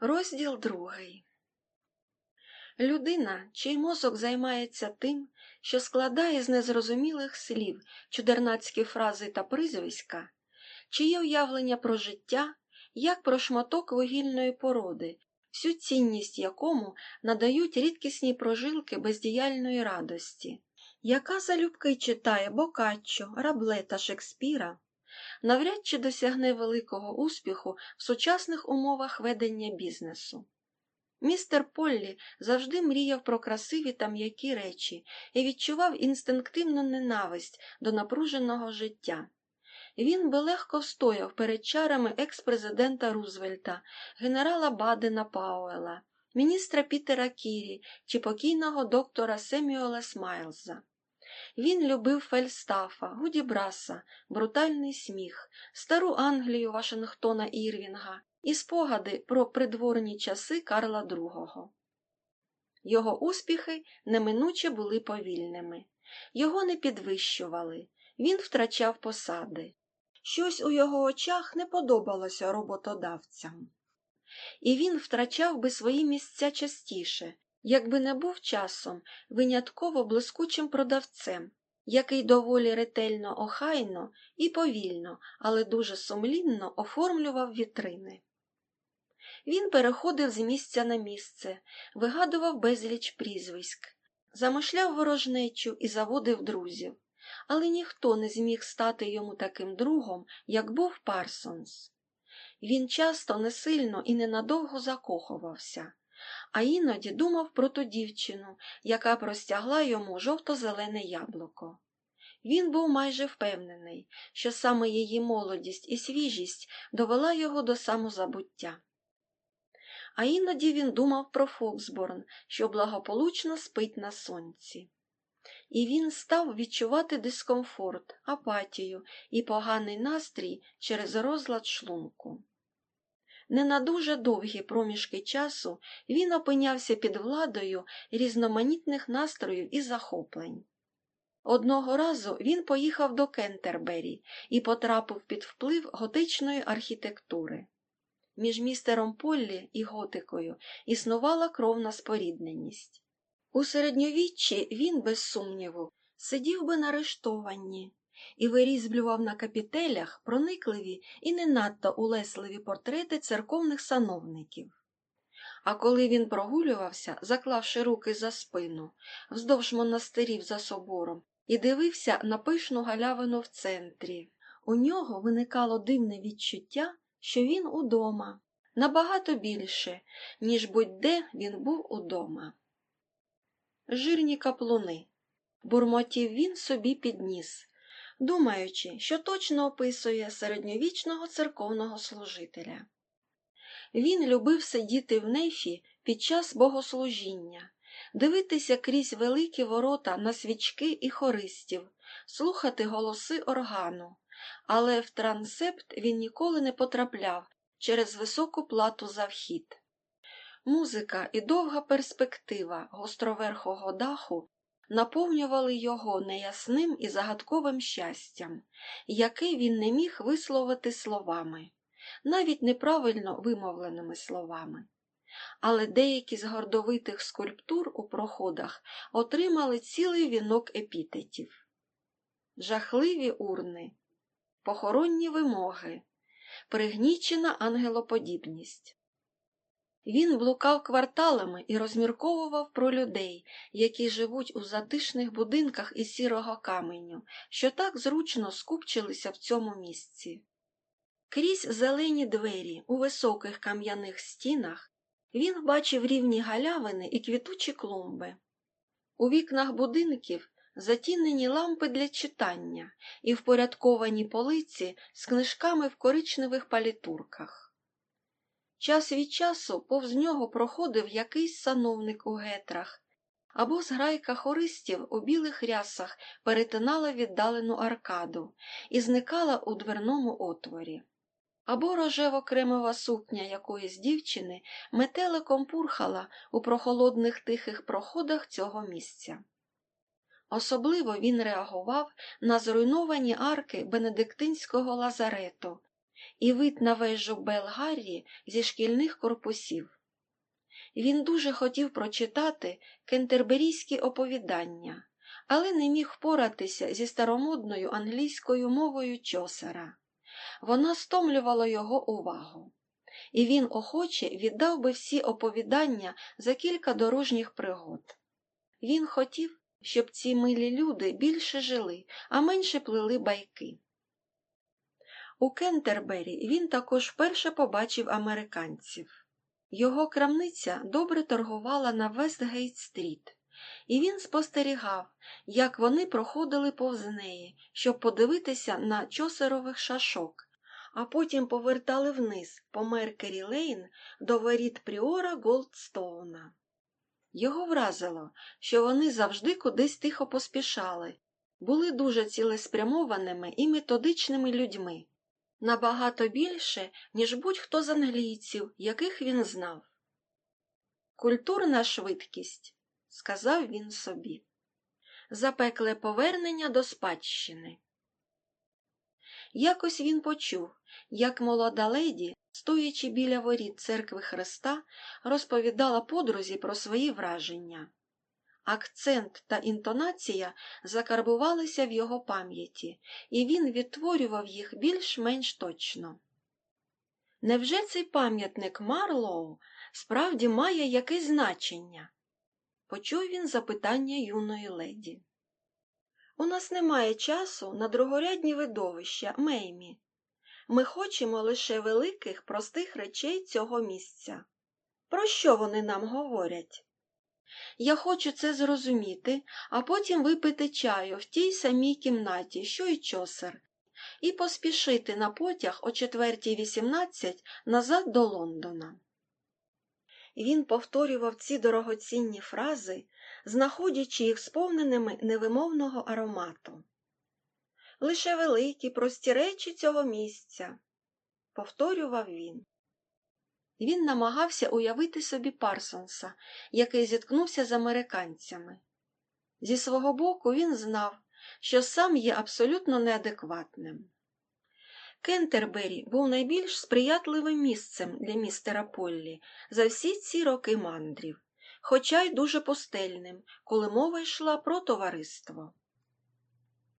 Розділ другий. Людина, чий мозок займається тим, що складає з незрозумілих слів чудернацькі фрази та прізвиська, чиє уявлення про життя, як про шматок вугільної породи, всю цінність якому надають рідкісні прожилки бездіяльної радості, яка залюбки читає Бокаччо, Рабле та Шекспіра, навряд чи досягне великого успіху в сучасних умовах ведення бізнесу. Містер Поллі завжди мріяв про красиві та м'які речі і відчував інстинктивну ненависть до напруженого життя. Він би легко встояв перед чарами екс-президента Рузвельта, генерала Бадена Пауела, міністра Пітера Кірі чи покійного доктора Семюела Смайлза. Він любив Фельстафа, Гуді Браса, брутальний сміх, стару Англію Вашингтона Ірвінга і спогади про придворні часи Карла II. Його успіхи неминуче були повільними, його не підвищували, він втрачав посади. Щось у його очах не подобалося роботодавцям. І він втрачав би свої місця частіше, якби не був часом винятково блискучим продавцем, який доволі ретельно охайно і повільно, але дуже сумлінно оформлював вітрини. Він переходив з місця на місце, вигадував безліч прізвиськ, замишляв ворожнечу і заводив друзів, але ніхто не зміг стати йому таким другом, як був Парсонс. Він часто несильно і ненадовго закохувався, а іноді думав про ту дівчину, яка простягла йому жовто-зелене яблуко. Він був майже впевнений, що саме її молодість і свіжість довела його до самозабуття. А іноді він думав про Фоксборн, що благополучно спить на сонці. І він став відчувати дискомфорт, апатію і поганий настрій через розлад шлунку. Не на дуже довгі проміжки часу він опинявся під владою різноманітних настроїв і захоплень. Одного разу він поїхав до Кентербері і потрапив під вплив готичної архітектури. Між містером Поллі і готикою існувала кровна спорідненість. У середньовіччі він, без сумніву, сидів би на арештованні і вирізблював на капітелях проникливі і не надто улесливі портрети церковних сановників. А коли він прогулювався, заклавши руки за спину, вздовж монастирів за собором, і дивився на пишну галявину в центрі, у нього виникало дивне відчуття, що він удома, набагато більше, ніж будь-де він був удома. Жирні каплуни. Бурмотів він собі підніс, думаючи, що точно описує середньовічного церковного служителя. Він любив сидіти в нефі під час богослужіння, дивитися крізь великі ворота на свічки і хористів, слухати голоси органу, але в трансепт він ніколи не потрапляв через високу плату за вхід. Музика і довга перспектива гостроверхого даху наповнювали його неясним і загадковим щастям, яке він не міг висловити словами, навіть неправильно вимовленими словами. Але деякі з гордовитих скульптур у проходах отримали цілий вінок епітетів. Жахливі урни, похоронні вимоги, пригнічена ангелоподібність. Він блукав кварталами і розмірковував про людей, які живуть у затишних будинках із сірого каменю, що так зручно скупчилися в цьому місці. Крізь зелені двері у високих кам'яних стінах він бачив рівні галявини і квітучі клумби. У вікнах будинків затінені лампи для читання і впорядковані полиці з книжками в коричневих палітурках. Час від часу повз нього проходив якийсь сановник у гетрах, або зграйка хористів у білих рясах перетинала віддалену аркаду і зникала у дверному отворі. Або рожево кремова сукня якоїсь дівчини метеликом пурхала у прохолодних тихих проходах цього місця. Особливо він реагував на зруйновані арки Бенедиктинського лазарету і вид на вежу Белгаррі зі шкільних корпусів. Він дуже хотів прочитати кентерберійські оповідання, але не міг впоратися зі старомодною англійською мовою чосера. Вона стомлювала його увагу, і він охоче віддав би всі оповідання за кілька дорожніх пригод. Він хотів, щоб ці милі люди більше жили, а менше плели байки. У Кентербері він також вперше побачив американців. Його крамниця добре торгувала на Вестгейт-стріт, і він спостерігав, як вони проходили повз неї, щоб подивитися на чосерових шашок, а потім повертали вниз по Меркері Лейн до воріт Пріора Голдстоуна. Його вразило, що вони завжди кудись тихо поспішали, були дуже цілеспрямованими і методичними людьми, набагато більше, ніж будь-хто з англійців, яких він знав. Культурна швидкість, сказав він собі, запекле повернення до спадщини. Якось він почув, як молода леді, стоячи біля воріт церкви Христа, розповідала подрузі про свої враження. Акцент та інтонація закарбувалися в його пам'яті, і він відтворював їх більш-менш точно. Невже цей пам'ятник Марлоу справді має якесь значення? Почув він запитання юної леді. У нас немає часу на другорядні видовища, Меймі. Ми хочемо лише великих, простих речей цього місця. Про що вони нам говорять? Я хочу це зрозуміти, а потім випити чаю в тій самій кімнаті, що й чосер, і поспішити на потяг о 4.18 назад до Лондона. Він повторював ці дорогоцінні фрази, знаходячи їх сповненими невимовного аромату. Лише великі, прості речі цього місця, повторював він. Він намагався уявити собі Парсонса, який зіткнувся з американцями. Зі свого боку він знав, що сам є абсолютно неадекватним. Кентербері був найбільш сприятливим місцем для містера Поллі за всі ці роки мандрів, хоча й дуже постельним, коли мова йшла про товариство.